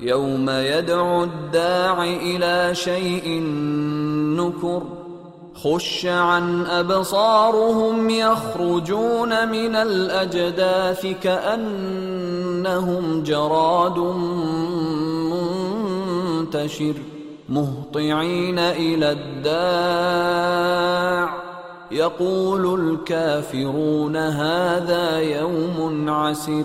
يوم يدعو الداع إلى شيء نكر خش عن أبصارهم يخرجون من الأجداث كأنهم جراد منتشر مهطعين إلى الداع. يقول الكافرون هذا يوم عسر.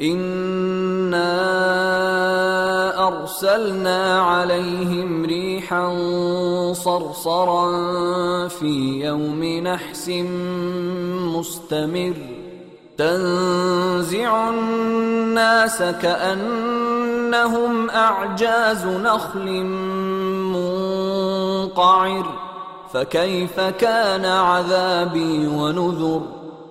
انا ارسلنا عليهم ريحا صرصرا في يوم نحس مستمر تنزع الناس كانهم اعجاز نخل منقعر فكيف كان عذابي ونذر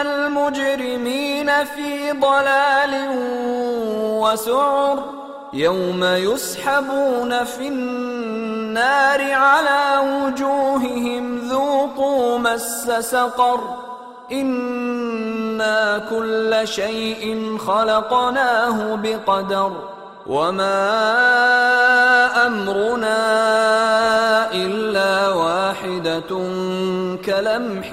المجرمين في ضلال وسعر يوم يسحبون في النار على وجوههم ذوقوا مس سقر. إنا كل شيء خلقناه بقدر. وما أمرنا إلا واحدة كلمح